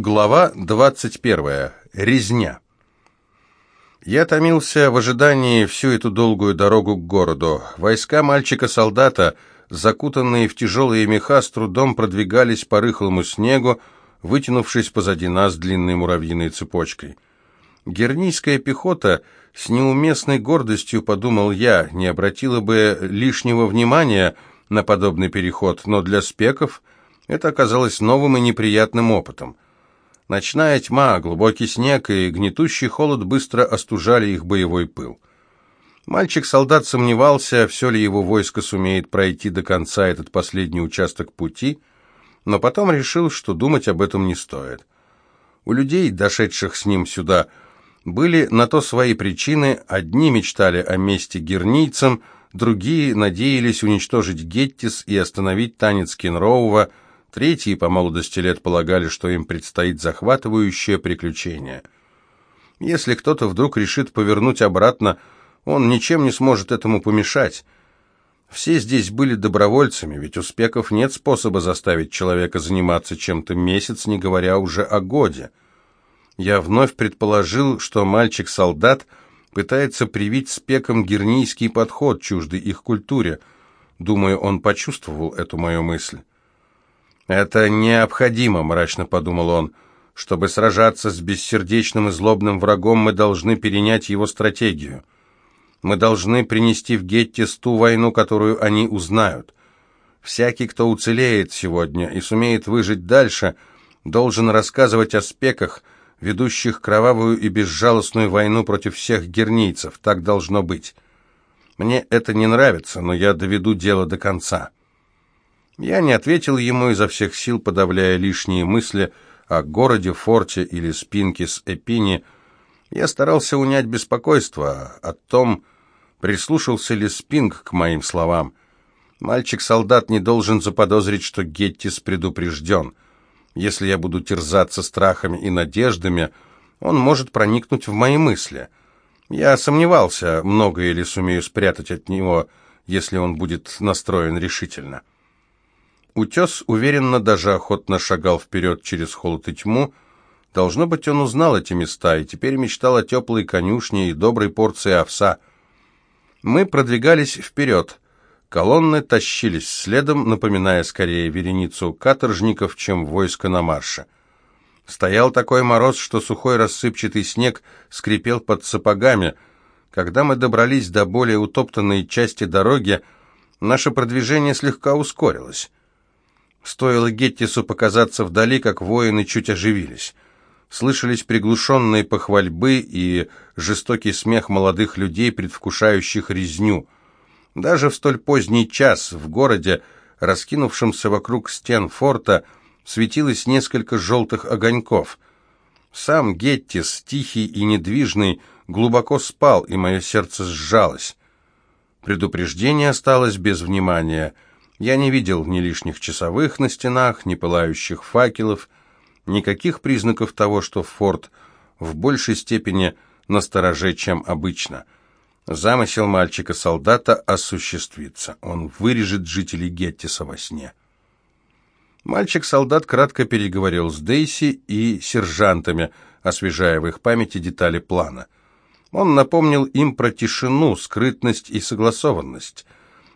Глава 21. Резня. Я томился в ожидании всю эту долгую дорогу к городу. Войска мальчика-солдата, закутанные в тяжелые меха, с трудом продвигались по рыхлому снегу, вытянувшись позади нас длинной муравьиной цепочкой. Гернийская пехота с неуместной гордостью, подумал я, не обратила бы лишнего внимания на подобный переход, но для спеков это оказалось новым и неприятным опытом. Ночная тьма, глубокий снег и гнетущий холод быстро остужали их боевой пыл. Мальчик-солдат сомневался, все ли его войско сумеет пройти до конца этот последний участок пути, но потом решил, что думать об этом не стоит. У людей, дошедших с ним сюда, были на то свои причины, одни мечтали о мести гернийцам, другие надеялись уничтожить Геттис и остановить танец Кенроува, Третьи по молодости лет полагали, что им предстоит захватывающее приключение. Если кто-то вдруг решит повернуть обратно, он ничем не сможет этому помешать. Все здесь были добровольцами, ведь у спеков нет способа заставить человека заниматься чем-то месяц, не говоря уже о годе. Я вновь предположил, что мальчик-солдат пытается привить спекам гернийский подход, чуждый их культуре. Думаю, он почувствовал эту мою мысль. «Это необходимо», — мрачно подумал он. «Чтобы сражаться с бессердечным и злобным врагом, мы должны перенять его стратегию. Мы должны принести в Геттис ту войну, которую они узнают. Всякий, кто уцелеет сегодня и сумеет выжить дальше, должен рассказывать о спеках, ведущих кровавую и безжалостную войну против всех гернийцев. Так должно быть. Мне это не нравится, но я доведу дело до конца». Я не ответил ему изо всех сил, подавляя лишние мысли о городе, форте или спинке с Эпини. Я старался унять беспокойство о том, прислушался ли Спинг к моим словам. Мальчик-солдат не должен заподозрить, что Геттис предупрежден. Если я буду терзаться страхами и надеждами, он может проникнуть в мои мысли. Я сомневался, многое ли сумею спрятать от него, если он будет настроен решительно. Утес уверенно, даже охотно шагал вперед через холод и тьму. Должно быть, он узнал эти места и теперь мечтал о теплой конюшне и доброй порции овса. Мы продвигались вперед. Колонны тащились следом, напоминая скорее вереницу каторжников, чем войско на марше. Стоял такой мороз, что сухой рассыпчатый снег скрипел под сапогами. Когда мы добрались до более утоптанной части дороги, наше продвижение слегка ускорилось. Стоило Геттису показаться вдали, как воины чуть оживились. Слышались приглушенные похвальбы и жестокий смех молодых людей, предвкушающих резню. Даже в столь поздний час в городе, раскинувшемся вокруг стен форта, светилось несколько желтых огоньков. Сам Геттис, тихий и недвижный, глубоко спал, и мое сердце сжалось. Предупреждение осталось без внимания — я не видел ни лишних часовых на стенах, ни пылающих факелов, никаких признаков того, что форт в большей степени настороже, чем обычно. Замысел мальчика-солдата осуществится. Он вырежет жителей Геттиса во сне. Мальчик-солдат кратко переговорил с Дейси и сержантами, освежая в их памяти детали плана. Он напомнил им про тишину, скрытность и согласованность.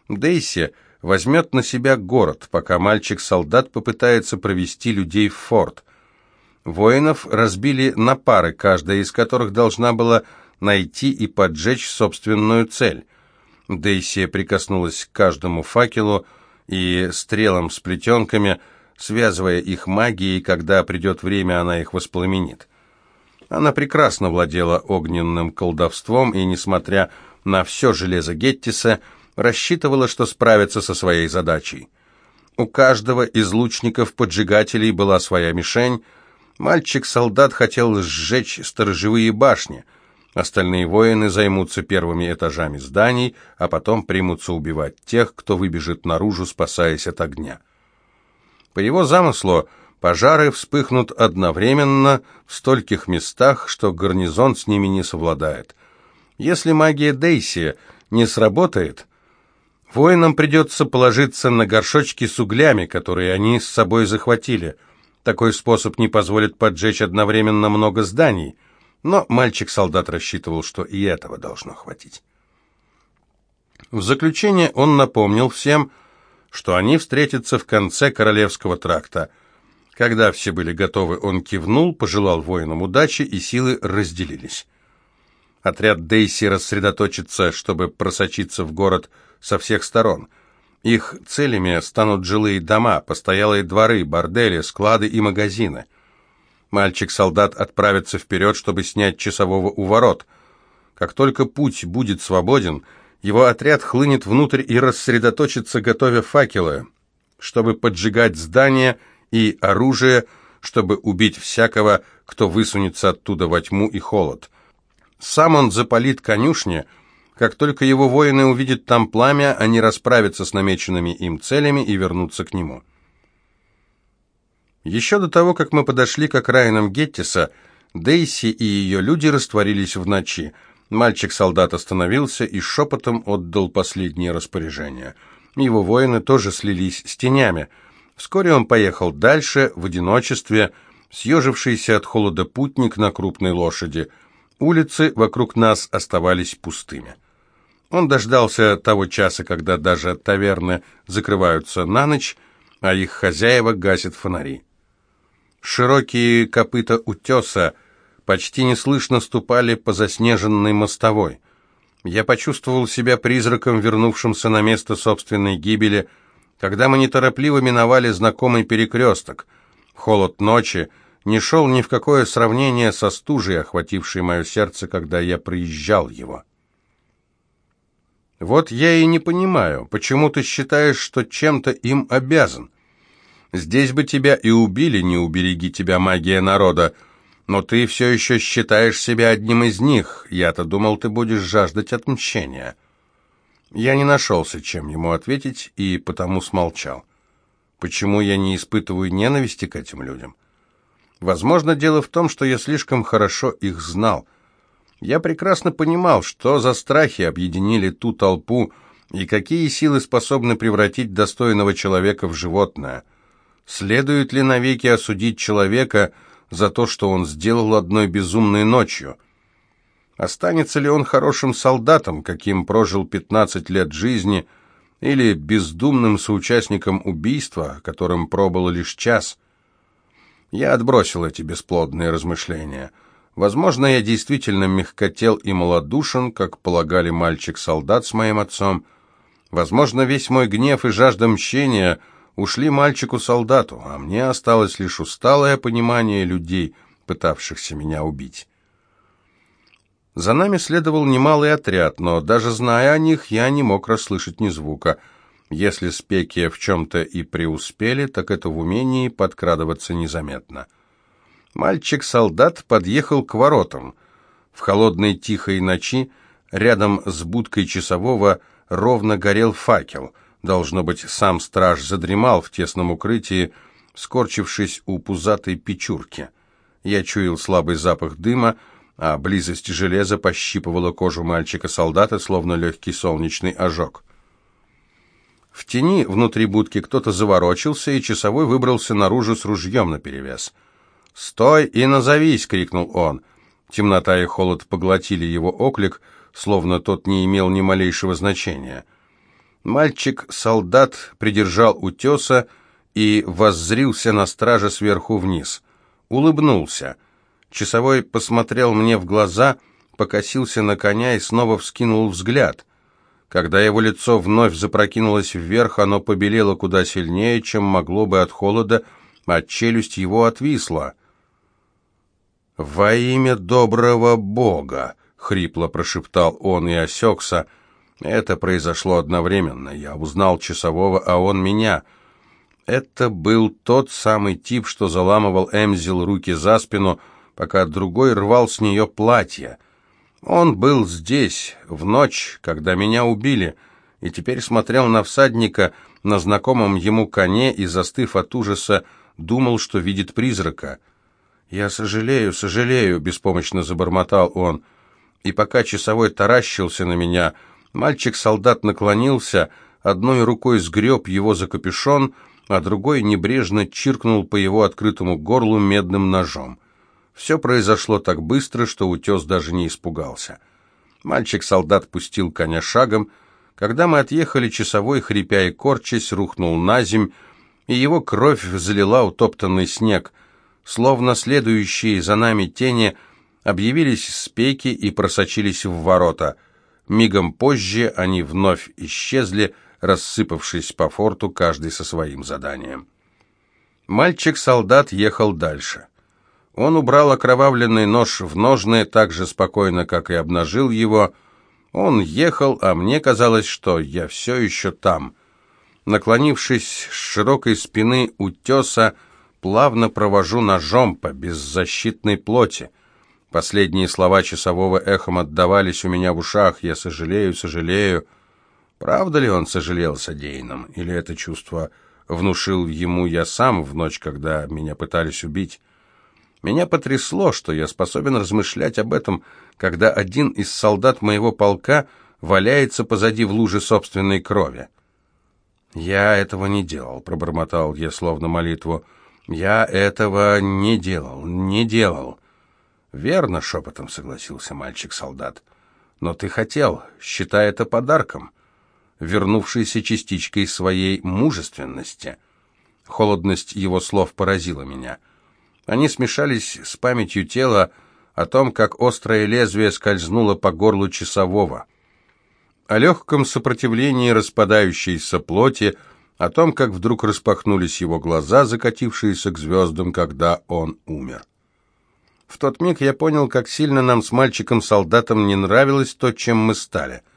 Дейси возьмет на себя город, пока мальчик-солдат попытается провести людей в форт. Воинов разбили на пары, каждая из которых должна была найти и поджечь собственную цель. Дейсия прикоснулась к каждому факелу и стрелам с плетенками, связывая их магией, когда придет время, она их воспламенит. Она прекрасно владела огненным колдовством, и, несмотря на все железо Геттиса, рассчитывала, что справится со своей задачей. У каждого из лучников-поджигателей была своя мишень. Мальчик-солдат хотел сжечь сторожевые башни. Остальные воины займутся первыми этажами зданий, а потом примутся убивать тех, кто выбежит наружу, спасаясь от огня. По его замыслу, пожары вспыхнут одновременно в стольких местах, что гарнизон с ними не совладает. Если магия Дейси не сработает, Воинам придется положиться на горшочки с углями, которые они с собой захватили. Такой способ не позволит поджечь одновременно много зданий, но мальчик-солдат рассчитывал, что и этого должно хватить. В заключение он напомнил всем, что они встретятся в конце Королевского тракта. Когда все были готовы, он кивнул, пожелал воинам удачи, и силы разделились. Отряд Дейси рассредоточится, чтобы просочиться в город со всех сторон. Их целями станут жилые дома, постоялые дворы, бордели, склады и магазины. Мальчик-солдат отправится вперед, чтобы снять часового у ворот. Как только путь будет свободен, его отряд хлынет внутрь и рассредоточится, готовя факелы, чтобы поджигать здания и оружие, чтобы убить всякого, кто высунется оттуда во тьму и холод. Сам он запалит конюшни. Как только его воины увидят там пламя, они расправятся с намеченными им целями и вернутся к нему. Еще до того, как мы подошли к окраинам Геттиса, Дейси и ее люди растворились в ночи. Мальчик-солдат остановился и шепотом отдал последнее распоряжение. Его воины тоже слились с тенями. Вскоре он поехал дальше, в одиночестве, съежившийся от холода путник на крупной лошади – Улицы вокруг нас оставались пустыми. Он дождался того часа, когда даже таверны закрываются на ночь, а их хозяева гасят фонари. Широкие копыта утеса почти неслышно ступали по заснеженной мостовой. Я почувствовал себя призраком, вернувшимся на место собственной гибели, когда мы неторопливо миновали знакомый перекресток. Холод ночи — не шел ни в какое сравнение со стужей, охватившей мое сердце, когда я проезжал его. Вот я и не понимаю, почему ты считаешь, что чем-то им обязан? Здесь бы тебя и убили, не убереги тебя магия народа, но ты все еще считаешь себя одним из них. Я-то думал, ты будешь жаждать отмщения. Я не нашелся, чем ему ответить, и потому смолчал. Почему я не испытываю ненависти к этим людям? Возможно, дело в том, что я слишком хорошо их знал. Я прекрасно понимал, что за страхи объединили ту толпу и какие силы способны превратить достойного человека в животное. Следует ли навеки осудить человека за то, что он сделал одной безумной ночью? Останется ли он хорошим солдатом, каким прожил 15 лет жизни, или бездумным соучастником убийства, которым пробыл лишь час – я отбросил эти бесплодные размышления. Возможно, я действительно мягкотел и малодушен, как полагали мальчик-солдат с моим отцом. Возможно, весь мой гнев и жажда мщения ушли мальчику-солдату, а мне осталось лишь усталое понимание людей, пытавшихся меня убить. За нами следовал немалый отряд, но даже зная о них, я не мог расслышать ни звука — если спеки в чем-то и преуспели, так это в умении подкрадываться незаметно. Мальчик-солдат подъехал к воротам. В холодной тихой ночи рядом с будкой часового ровно горел факел. Должно быть, сам страж задремал в тесном укрытии, скорчившись у пузатой печурки. Я чуял слабый запах дыма, а близость железа пощипывала кожу мальчика-солдата, словно легкий солнечный ожог. В тени внутри будки кто-то заворочился, и часовой выбрался наружу с ружьем наперевес. «Стой и назовись!» — крикнул он. Темнота и холод поглотили его оклик, словно тот не имел ни малейшего значения. Мальчик-солдат придержал утеса и воззрился на стража сверху вниз. Улыбнулся. Часовой посмотрел мне в глаза, покосился на коня и снова вскинул взгляд — когда его лицо вновь запрокинулось вверх, оно побелело куда сильнее, чем могло бы от холода, а челюсть его отвисла. «Во имя доброго Бога!» — хрипло прошептал он и осекся. Это произошло одновременно. Я узнал часового, а он меня. Это был тот самый тип, что заламывал Эмзил руки за спину, пока другой рвал с нее платье — он был здесь, в ночь, когда меня убили, и теперь смотрел на всадника на знакомом ему коне и, застыв от ужаса, думал, что видит призрака. «Я сожалею, сожалею», — беспомощно забормотал он. И пока часовой таращился на меня, мальчик-солдат наклонился, одной рукой сгреб его за капюшон, а другой небрежно чиркнул по его открытому горлу медным ножом. Все произошло так быстро, что утес даже не испугался. Мальчик-солдат пустил коня шагом. Когда мы отъехали, часовой, хрипя и корчась, рухнул на земь, и его кровь залила утоптанный снег. Словно следующие за нами тени объявились спеки и просочились в ворота. Мигом позже они вновь исчезли, рассыпавшись по форту, каждый со своим заданием. Мальчик-солдат ехал дальше. Он убрал окровавленный нож в ножны так же спокойно, как и обнажил его. Он ехал, а мне казалось, что я все еще там. Наклонившись с широкой спины утеса, плавно провожу ножом по беззащитной плоти. Последние слова часового эхом отдавались у меня в ушах. «Я сожалею, сожалею». Правда ли он сожалел содеянным? Или это чувство внушил ему я сам в ночь, когда меня пытались убить? Меня потрясло, что я способен размышлять об этом, когда один из солдат моего полка валяется позади в луже собственной крови. «Я этого не делал», — пробормотал я словно молитву. «Я этого не делал, не делал». «Верно», — шепотом согласился мальчик-солдат. «Но ты хотел, считай это подарком» вернувшейся частичкой своей мужественности. Холодность его слов поразила меня. Они смешались с памятью тела о том, как острое лезвие скользнуло по горлу часового, о легком сопротивлении распадающейся плоти, о том, как вдруг распахнулись его глаза, закатившиеся к звездам, когда он умер. В тот миг я понял, как сильно нам с мальчиком-солдатом не нравилось то, чем мы стали —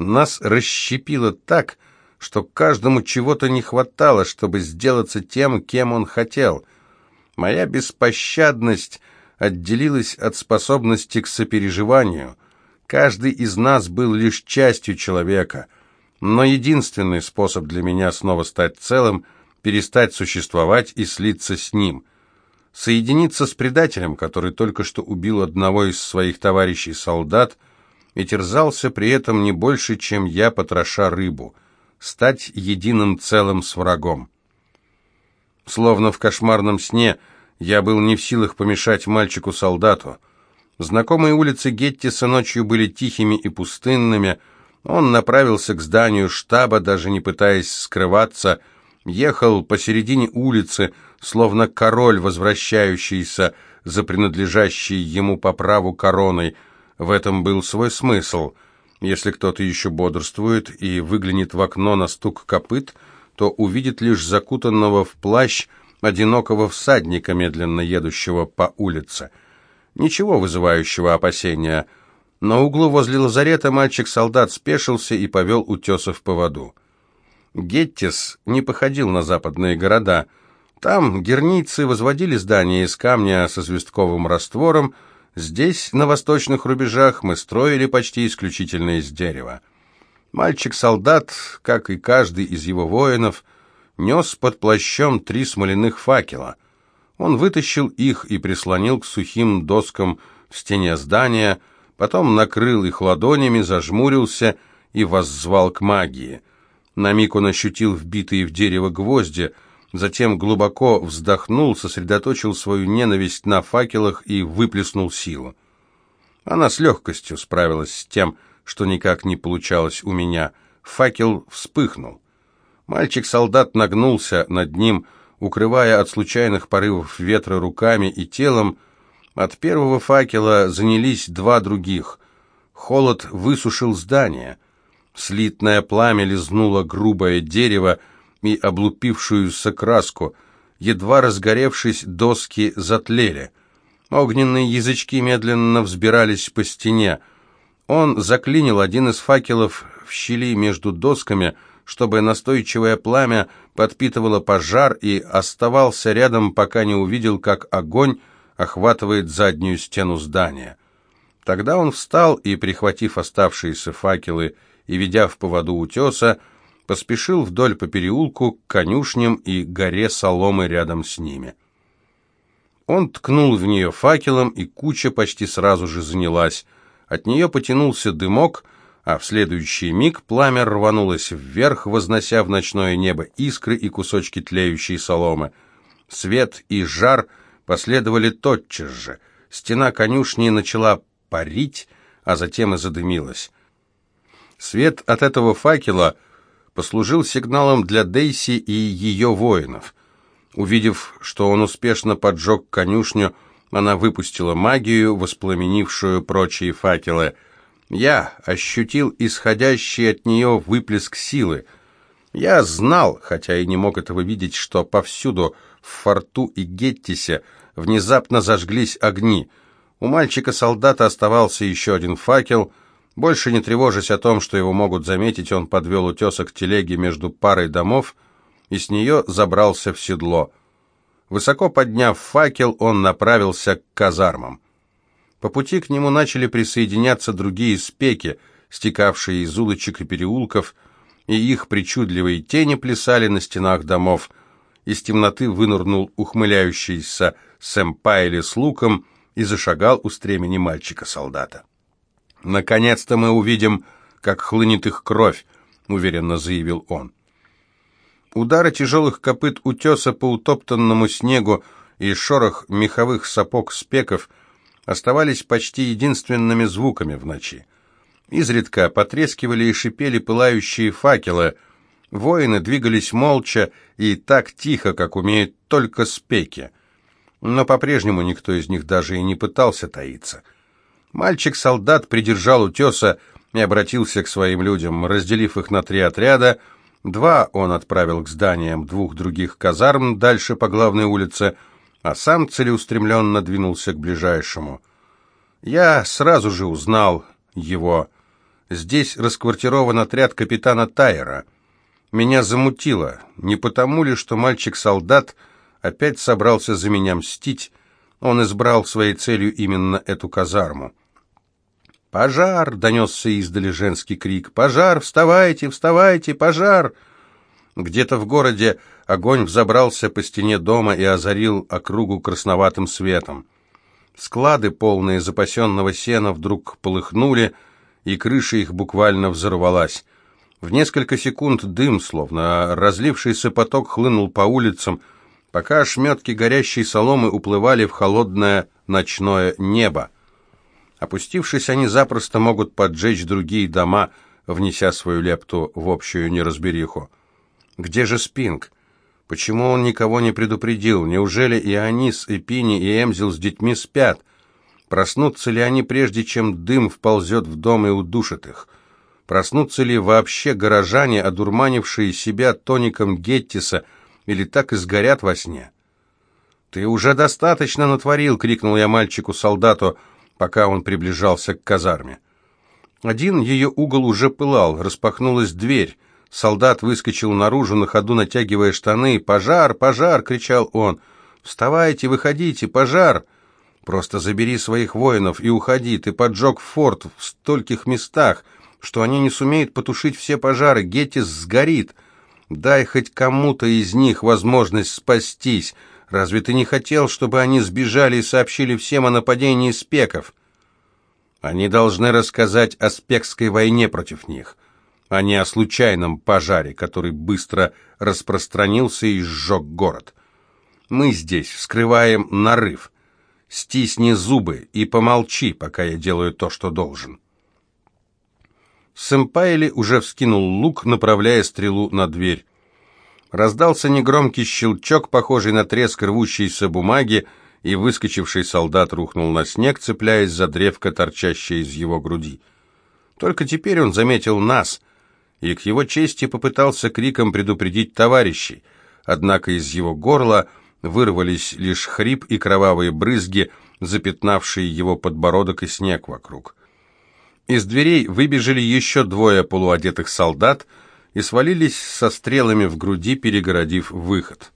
нас расщепило так, что каждому чего-то не хватало, чтобы сделаться тем, кем он хотел. Моя беспощадность отделилась от способности к сопереживанию. Каждый из нас был лишь частью человека, но единственный способ для меня снова стать целым — перестать существовать и слиться с ним. Соединиться с предателем, который только что убил одного из своих товарищей-солдат — и терзался при этом не больше, чем я, потроша рыбу, стать единым целым с врагом. Словно в кошмарном сне я был не в силах помешать мальчику-солдату. Знакомые улицы Геттиса ночью были тихими и пустынными. Он направился к зданию штаба, даже не пытаясь скрываться, ехал посередине улицы, словно король, возвращающийся за принадлежащей ему по праву короной – в этом был свой смысл. Если кто-то еще бодрствует и выглянет в окно на стук копыт, то увидит лишь закутанного в плащ одинокого всадника, медленно едущего по улице. Ничего вызывающего опасения. На углу возле лазарета мальчик-солдат спешился и повел утесов по воду. Геттис не походил на западные города. Там герницы возводили здания из камня со звездковым раствором, Здесь, на восточных рубежах, мы строили почти исключительно из дерева. Мальчик-солдат, как и каждый из его воинов, нес под плащом три смоляных факела. Он вытащил их и прислонил к сухим доскам в стене здания, потом накрыл их ладонями, зажмурился и воззвал к магии. На миг он ощутил вбитые в дерево гвозди — затем глубоко вздохнул, сосредоточил свою ненависть на факелах и выплеснул силу. Она с легкостью справилась с тем, что никак не получалось у меня. Факел вспыхнул. Мальчик-солдат нагнулся над ним, укрывая от случайных порывов ветра руками и телом. От первого факела занялись два других. Холод высушил здание. Слитное пламя лизнуло грубое дерево, и облупившуюся краску. Едва разгоревшись, доски затлели. Огненные язычки медленно взбирались по стене. Он заклинил один из факелов в щели между досками, чтобы настойчивое пламя подпитывало пожар и оставался рядом, пока не увидел, как огонь охватывает заднюю стену здания. Тогда он встал и, прихватив оставшиеся факелы и ведя в поводу утеса, поспешил вдоль по переулку к конюшням и горе соломы рядом с ними. Он ткнул в нее факелом, и куча почти сразу же занялась. От нее потянулся дымок, а в следующий миг пламя рванулось вверх, вознося в ночное небо искры и кусочки тлеющей соломы. Свет и жар последовали тотчас же. Стена конюшни начала парить, а затем и задымилась. Свет от этого факела послужил сигналом для Дейси и ее воинов. Увидев, что он успешно поджег конюшню, она выпустила магию, воспламенившую прочие факелы. Я ощутил исходящий от нее выплеск силы. Я знал, хотя и не мог этого видеть, что повсюду, в форту и Геттисе, внезапно зажглись огни. У мальчика-солдата оставался еще один факел. Больше не тревожась о том, что его могут заметить, он подвел утеса к телеге между парой домов и с нее забрался в седло. Высоко подняв факел, он направился к казармам. По пути к нему начали присоединяться другие спеки, стекавшие из улочек и переулков, и их причудливые тени плясали на стенах домов. Из темноты вынырнул ухмыляющийся Сэмпайли с луком и зашагал у стремени мальчика-солдата. «Наконец-то мы увидим, как хлынет их кровь», — уверенно заявил он. Удары тяжелых копыт утеса по утоптанному снегу и шорох меховых сапог спеков оставались почти единственными звуками в ночи. Изредка потрескивали и шипели пылающие факелы. Воины двигались молча и так тихо, как умеют только спеки. Но по-прежнему никто из них даже и не пытался таиться. Мальчик-солдат придержал утеса и обратился к своим людям, разделив их на три отряда — Два он отправил к зданиям двух других казарм дальше по главной улице, а сам целеустремленно двинулся к ближайшему. Я сразу же узнал его. Здесь расквартирован отряд капитана Тайера. Меня замутило, не потому ли, что мальчик-солдат опять собрался за меня мстить, он избрал своей целью именно эту казарму. «Пожар!» — донесся издали женский крик. «Пожар! Вставайте! Вставайте! Пожар!» Где-то в городе огонь взобрался по стене дома и озарил округу красноватым светом. Склады, полные запасенного сена, вдруг полыхнули, и крыша их буквально взорвалась. В несколько секунд дым, словно разлившийся поток, хлынул по улицам, пока ошметки горящей соломы уплывали в холодное ночное небо. Опустившись, они запросто могут поджечь другие дома, внеся свою лепту в общую неразбериху. Где же Спинг? Почему он никого не предупредил? Неужели и Анис, и Пини, и Эмзил с детьми спят? Проснутся ли они прежде, чем дым вползет в дом и удушит их? Проснутся ли вообще горожане, одурманившие себя тоником Геттиса, или так и сгорят во сне? «Ты уже достаточно натворил!» — крикнул я мальчику-солдату — пока он приближался к казарме. Один ее угол уже пылал, распахнулась дверь. Солдат выскочил наружу, на ходу натягивая штаны. «Пожар! Пожар!» — кричал он. «Вставайте, выходите! Пожар!» «Просто забери своих воинов и уходи. Ты поджег форт в стольких местах, что они не сумеют потушить все пожары. Геттис сгорит. Дай хоть кому-то из них возможность спастись. Разве ты не хотел, чтобы они сбежали и сообщили всем о нападении спеков? Они должны рассказать о спекской войне против них, а не о случайном пожаре, который быстро распространился и сжег город. Мы здесь скрываем нарыв. Стисни зубы и помолчи, пока я делаю то, что должен. Сэмпайли уже вскинул лук, направляя стрелу на дверь. Раздался негромкий щелчок, похожий на треск рвущейся бумаги, и выскочивший солдат рухнул на снег, цепляясь за древко, торчащее из его груди. Только теперь он заметил нас, и к его чести попытался криком предупредить товарищей, однако из его горла вырвались лишь хрип и кровавые брызги, запятнавшие его подбородок и снег вокруг. Из дверей выбежали еще двое полуодетых солдат — и свалились со стрелами в груди, перегородив выход.